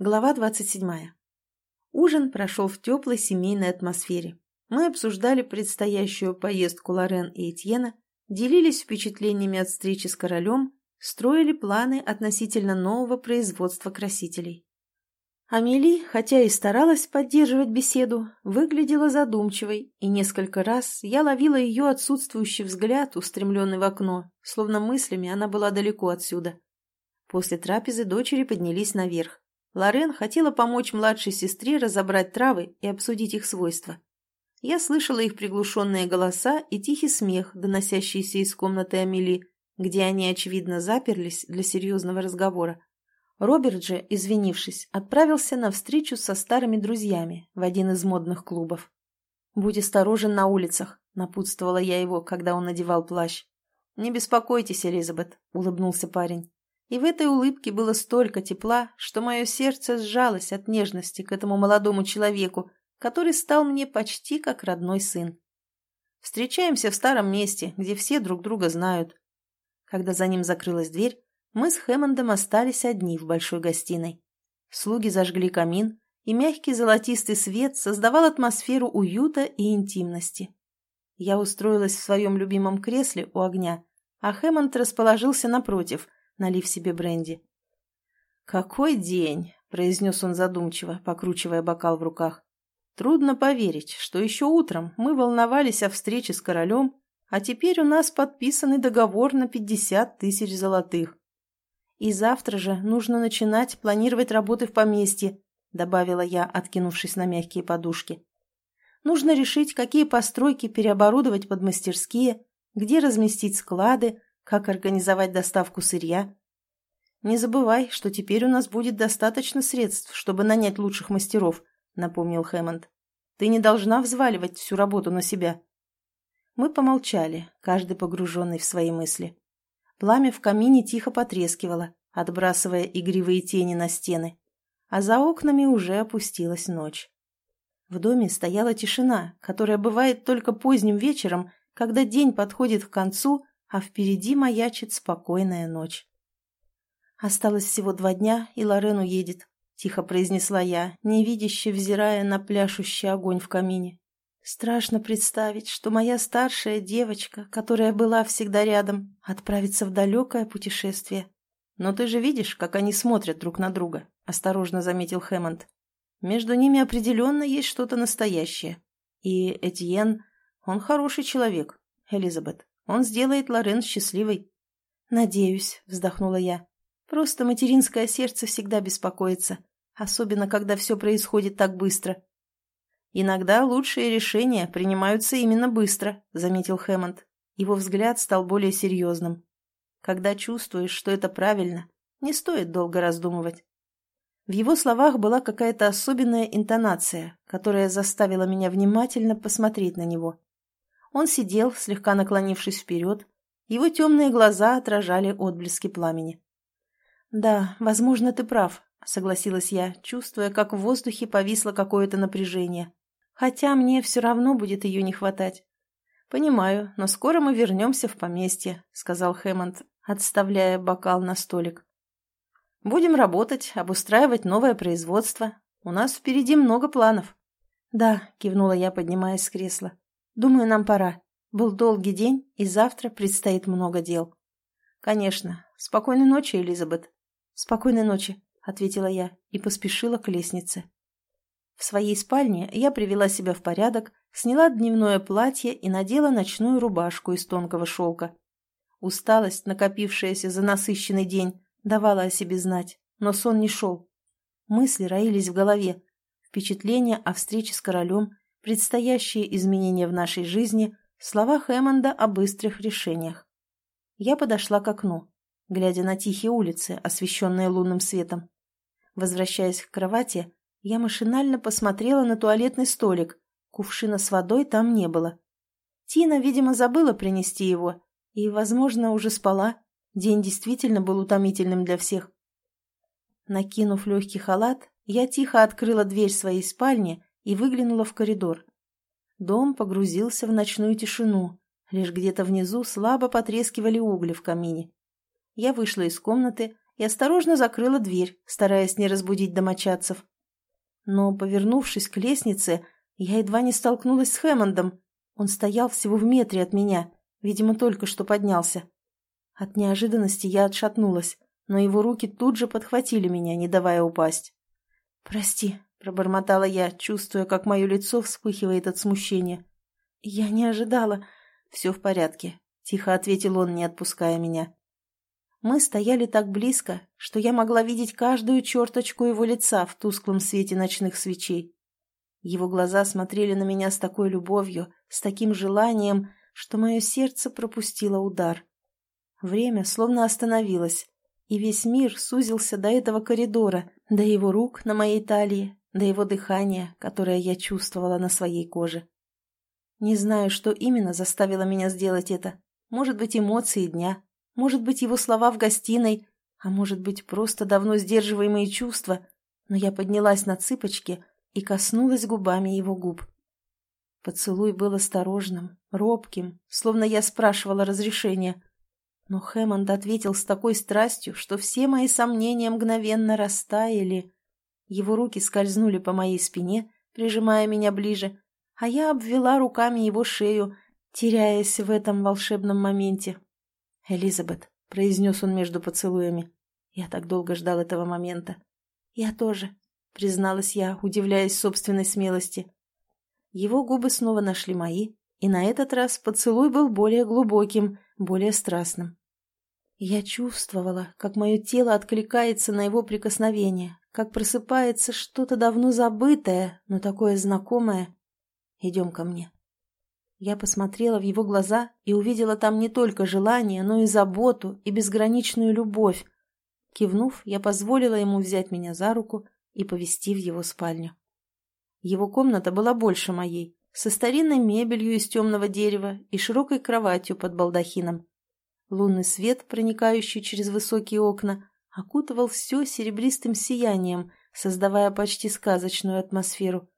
Глава 27. Ужин прошел в теплой семейной атмосфере. Мы обсуждали предстоящую поездку Лорен и Этьена, делились впечатлениями от встречи с королем, строили планы относительно нового производства красителей. Амели, хотя и старалась поддерживать беседу, выглядела задумчивой, и несколько раз я ловила ее отсутствующий взгляд, устремленный в окно, словно мыслями она была далеко отсюда. После трапезы дочери поднялись наверх. Лорен хотела помочь младшей сестре разобрать травы и обсудить их свойства. Я слышала их приглушенные голоса и тихий смех, доносящийся из комнаты Амели, где они, очевидно, заперлись для серьезного разговора. Роберт же, извинившись, отправился на встречу со старыми друзьями в один из модных клубов. «Будь осторожен на улицах», — напутствовала я его, когда он надевал плащ. «Не беспокойтесь, Элизабет», — улыбнулся парень. И в этой улыбке было столько тепла, что мое сердце сжалось от нежности к этому молодому человеку, который стал мне почти как родной сын. Встречаемся в старом месте, где все друг друга знают. Когда за ним закрылась дверь, мы с Хэммондом остались одни в большой гостиной. Слуги зажгли камин, и мягкий золотистый свет создавал атмосферу уюта и интимности. Я устроилась в своем любимом кресле у огня, а Хэммонд расположился напротив, налив себе бренди. «Какой день!» — произнес он задумчиво, покручивая бокал в руках. «Трудно поверить, что еще утром мы волновались о встрече с королем, а теперь у нас подписанный договор на пятьдесят тысяч золотых. И завтра же нужно начинать планировать работы в поместье», — добавила я, откинувшись на мягкие подушки. «Нужно решить, какие постройки переоборудовать под мастерские, где разместить склады, как организовать доставку сырья? Не забывай, что теперь у нас будет достаточно средств, чтобы нанять лучших мастеров, напомнил Хэммонд. Ты не должна взваливать всю работу на себя. Мы помолчали, каждый погруженный в свои мысли. Пламя в камине тихо потрескивало, отбрасывая игривые тени на стены, а за окнами уже опустилась ночь. В доме стояла тишина, которая бывает только поздним вечером, когда день подходит к концу, а впереди маячит спокойная ночь. «Осталось всего два дня, и Лорен уедет», — тихо произнесла я, невидяще взирая на пляшущий огонь в камине. «Страшно представить, что моя старшая девочка, которая была всегда рядом, отправится в далекое путешествие». «Но ты же видишь, как они смотрят друг на друга», — осторожно заметил Хэммонд. «Между ними определенно есть что-то настоящее. И Этьен, он хороший человек, Элизабет. Он сделает Лорен счастливой. «Надеюсь», — вздохнула я. «Просто материнское сердце всегда беспокоится, особенно когда все происходит так быстро». «Иногда лучшие решения принимаются именно быстро», — заметил Хэммонд. Его взгляд стал более серьезным. «Когда чувствуешь, что это правильно, не стоит долго раздумывать». В его словах была какая-то особенная интонация, которая заставила меня внимательно посмотреть на него. Он сидел, слегка наклонившись вперед. Его темные глаза отражали отблески пламени. «Да, возможно, ты прав», — согласилась я, чувствуя, как в воздухе повисло какое-то напряжение. «Хотя мне все равно будет ее не хватать». «Понимаю, но скоро мы вернемся в поместье», — сказал Хэммонд, отставляя бокал на столик. «Будем работать, обустраивать новое производство. У нас впереди много планов». «Да», — кивнула я, поднимаясь с кресла. Думаю, нам пора. Был долгий день, и завтра предстоит много дел. Конечно. Спокойной ночи, Элизабет. Спокойной ночи, ответила я и поспешила к лестнице. В своей спальне я привела себя в порядок, сняла дневное платье и надела ночную рубашку из тонкого шелка. Усталость, накопившаяся за насыщенный день, давала о себе знать, но сон не шел. Мысли роились в голове. Впечатления о встрече с королем предстоящие изменения в нашей жизни, слова Хэммонда о быстрых решениях. Я подошла к окну, глядя на тихие улицы, освещенные лунным светом. Возвращаясь к кровати, я машинально посмотрела на туалетный столик. Кувшина с водой там не было. Тина, видимо, забыла принести его и, возможно, уже спала. День действительно был утомительным для всех. Накинув легкий халат, я тихо открыла дверь своей спальни и выглянула в коридор. Дом погрузился в ночную тишину, лишь где-то внизу слабо потрескивали угли в камине. Я вышла из комнаты и осторожно закрыла дверь, стараясь не разбудить домочадцев. Но, повернувшись к лестнице, я едва не столкнулась с Хэммондом. Он стоял всего в метре от меня, видимо, только что поднялся. От неожиданности я отшатнулась, но его руки тут же подхватили меня, не давая упасть. «Прости», — пробормотала я, чувствуя, как мое лицо вспыхивает от смущения. «Я не ожидала. Все в порядке», — тихо ответил он, не отпуская меня. Мы стояли так близко, что я могла видеть каждую черточку его лица в тусклом свете ночных свечей. Его глаза смотрели на меня с такой любовью, с таким желанием, что мое сердце пропустило удар. Время словно остановилось, и весь мир сузился до этого коридора, до его рук на моей талии, до его дыхания, которое я чувствовала на своей коже. Не знаю, что именно заставило меня сделать это. Может быть, эмоции дня, может быть, его слова в гостиной, а может быть, просто давно сдерживаемые чувства, но я поднялась на цыпочки и коснулась губами его губ. Поцелуй был осторожным, робким, словно я спрашивала разрешения. Но Хэммонд ответил с такой страстью, что все мои сомнения мгновенно растаяли. Его руки скользнули по моей спине, прижимая меня ближе, а я обвела руками его шею, теряясь в этом волшебном моменте, «Элизабет», — произнес он между поцелуями. Я так долго ждал этого момента. «Я тоже», — призналась я, удивляясь собственной смелости. Его губы снова нашли мои, и на этот раз поцелуй был более глубоким, более страстным. Я чувствовала, как мое тело откликается на его прикосновение, как просыпается что-то давно забытое, но такое знакомое. «Идем ко мне». Я посмотрела в его глаза и увидела там не только желание, но и заботу и безграничную любовь. Кивнув, я позволила ему взять меня за руку и повести в его спальню. Его комната была больше моей, со старинной мебелью из темного дерева и широкой кроватью под балдахином. Лунный свет, проникающий через высокие окна, окутывал все серебристым сиянием, создавая почти сказочную атмосферу.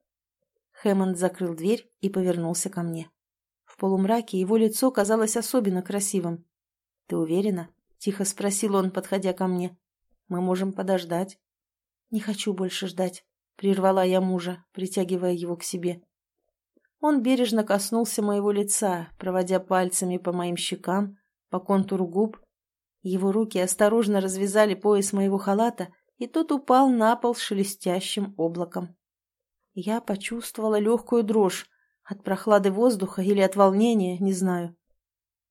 Хэммонд закрыл дверь и повернулся ко мне. В полумраке его лицо казалось особенно красивым. «Ты уверена?» — тихо спросил он, подходя ко мне. «Мы можем подождать». «Не хочу больше ждать», — прервала я мужа, притягивая его к себе. Он бережно коснулся моего лица, проводя пальцами по моим щекам, по контуру губ. Его руки осторожно развязали пояс моего халата, и тот упал на пол шелестящим облаком. Я почувствовала легкую дрожь, от прохлады воздуха или от волнения, не знаю.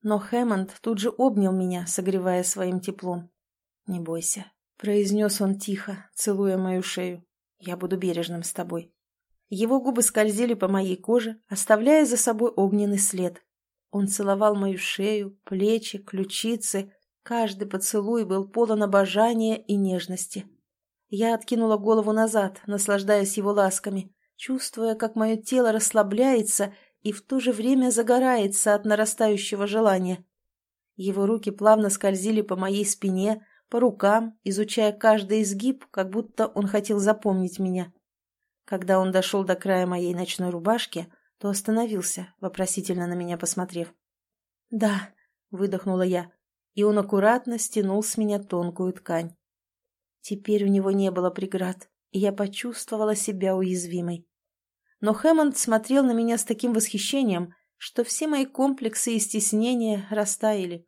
Но Хэммонд тут же обнял меня, согревая своим теплом. «Не бойся», — произнес он тихо, целуя мою шею. «Я буду бережным с тобой». Его губы скользили по моей коже, оставляя за собой огненный след. Он целовал мою шею, плечи, ключицы. Каждый поцелуй был полон обожания и нежности. Я откинула голову назад, наслаждаясь его ласками, чувствуя, как мое тело расслабляется и в то же время загорается от нарастающего желания. Его руки плавно скользили по моей спине, по рукам, изучая каждый изгиб, как будто он хотел запомнить меня. Когда он дошел до края моей ночной рубашки, то остановился, вопросительно на меня посмотрев. «Да», — выдохнула я, и он аккуратно стянул с меня тонкую ткань. Теперь у него не было преград, и я почувствовала себя уязвимой. Но Хэммонд смотрел на меня с таким восхищением, что все мои комплексы и стеснения растаяли.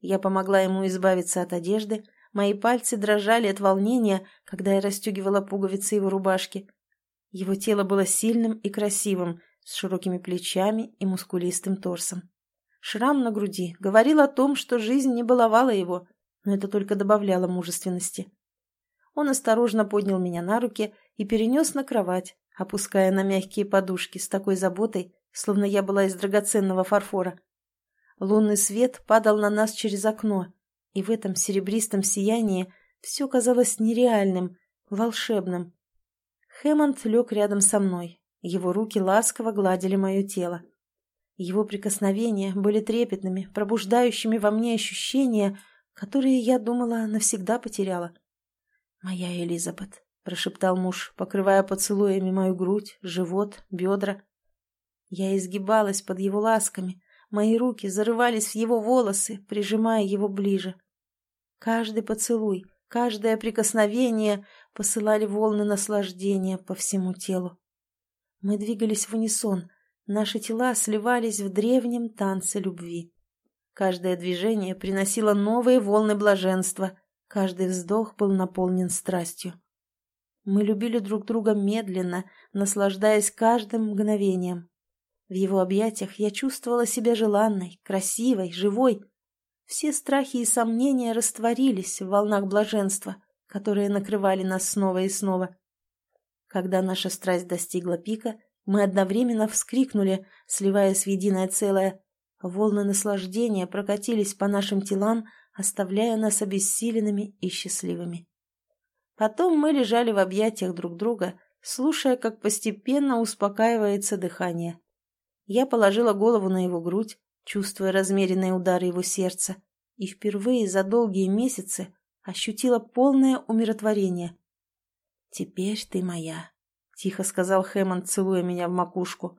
Я помогла ему избавиться от одежды, мои пальцы дрожали от волнения, когда я расстегивала пуговицы его рубашки. Его тело было сильным и красивым, с широкими плечами и мускулистым торсом. Шрам на груди говорил о том, что жизнь не баловала его, но это только добавляло мужественности. Он осторожно поднял меня на руки и перенес на кровать, опуская на мягкие подушки с такой заботой, словно я была из драгоценного фарфора. Лунный свет падал на нас через окно, и в этом серебристом сиянии все казалось нереальным, волшебным. Хэммонд лег рядом со мной, его руки ласково гладили мое тело. Его прикосновения были трепетными, пробуждающими во мне ощущения, которые, я думала, навсегда потеряла. «Моя Элизабет», — прошептал муж, покрывая поцелуями мою грудь, живот, бедра. Я изгибалась под его ласками, мои руки зарывались в его волосы, прижимая его ближе. Каждый поцелуй, Каждое прикосновение посылали волны наслаждения по всему телу. Мы двигались в унисон, наши тела сливались в древнем танце любви. Каждое движение приносило новые волны блаженства, каждый вздох был наполнен страстью. Мы любили друг друга медленно, наслаждаясь каждым мгновением. В его объятиях я чувствовала себя желанной, красивой, живой. Все страхи и сомнения растворились в волнах блаженства, которые накрывали нас снова и снова. Когда наша страсть достигла пика, мы одновременно вскрикнули, сливаясь в единое целое. Волны наслаждения прокатились по нашим телам, оставляя нас обессиленными и счастливыми. Потом мы лежали в объятиях друг друга, слушая, как постепенно успокаивается дыхание. Я положила голову на его грудь, чувствуя размеренные удары его сердца, и впервые за долгие месяцы ощутила полное умиротворение. «Теперь ты моя», — тихо сказал Хэммонд, целуя меня в макушку.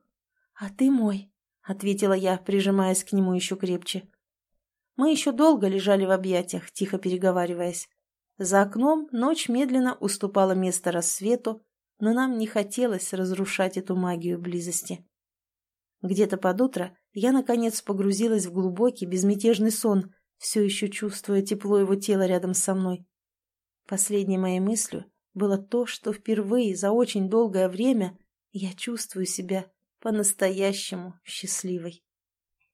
«А ты мой», — ответила я, прижимаясь к нему еще крепче. Мы еще долго лежали в объятиях, тихо переговариваясь. За окном ночь медленно уступала место рассвету, но нам не хотелось разрушать эту магию близости. Где-то под утро я, наконец, погрузилась в глубокий, безмятежный сон, все еще чувствуя тепло его тела рядом со мной. Последней моей мыслью было то, что впервые за очень долгое время я чувствую себя по-настоящему счастливой.